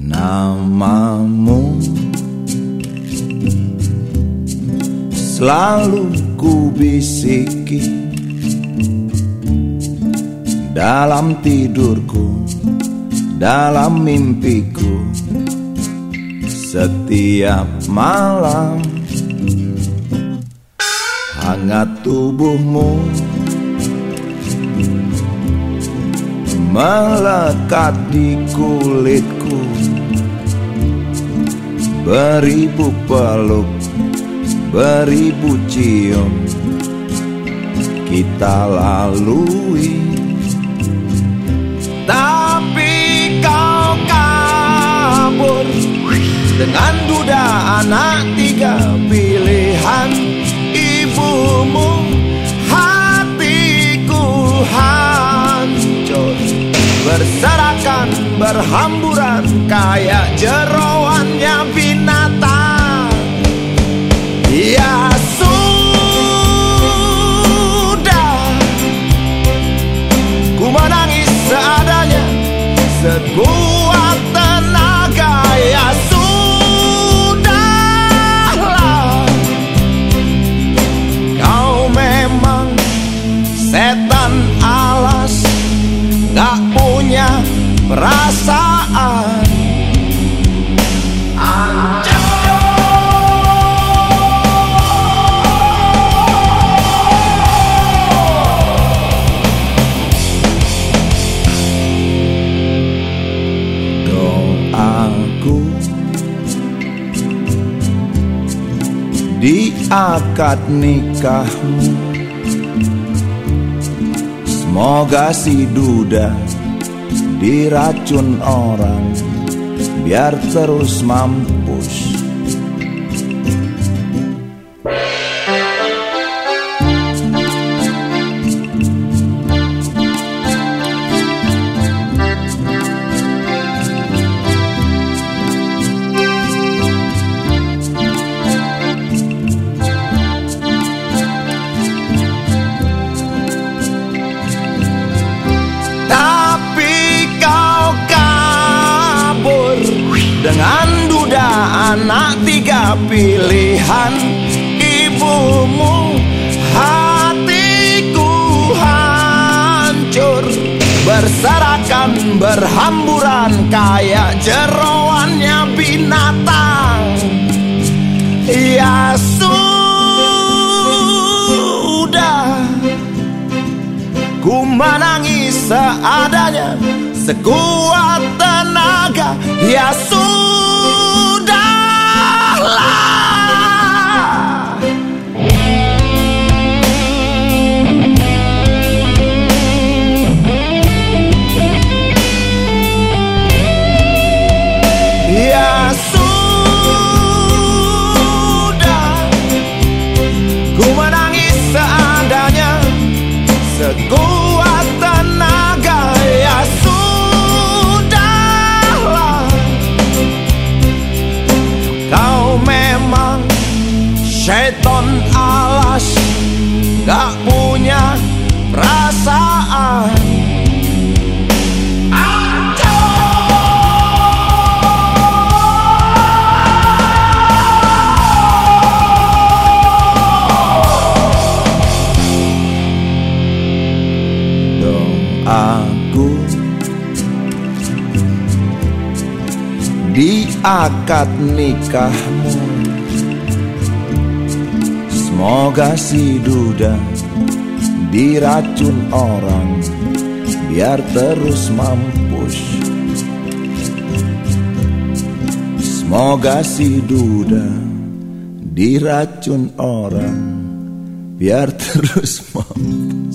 Namamu selalu ku bisiki dalam tidurku, dalam mimpiku, setiap malam hangat tubuhmu melekat di kulitku Beribu peluk, beribu cium. Kita lalui. Tapi kau kabur Dengan berhamburan kayak jeroannya binatang. Ya sudah. Ku menangis seadanya Sekuat tenaga. Ya sudahlah. Kau memang setan punya perasaan. Doaku Di akad nikahmu. Semoga si duda diracun orang Biar terus mampus tiga pilihan Ibumu hatiku hancur. Berserakan berhamburan kayak jeroannya binatang. Ya sudah Ku menangis seadanya Sekuat tenaga. Ya sudahlah syaiton alas Gak punya perasaan. Doaku Di akad nikahmu Semoga si duda diracun orang Biar terus mampus. Semoga si duda diracun orang Biar terus mampus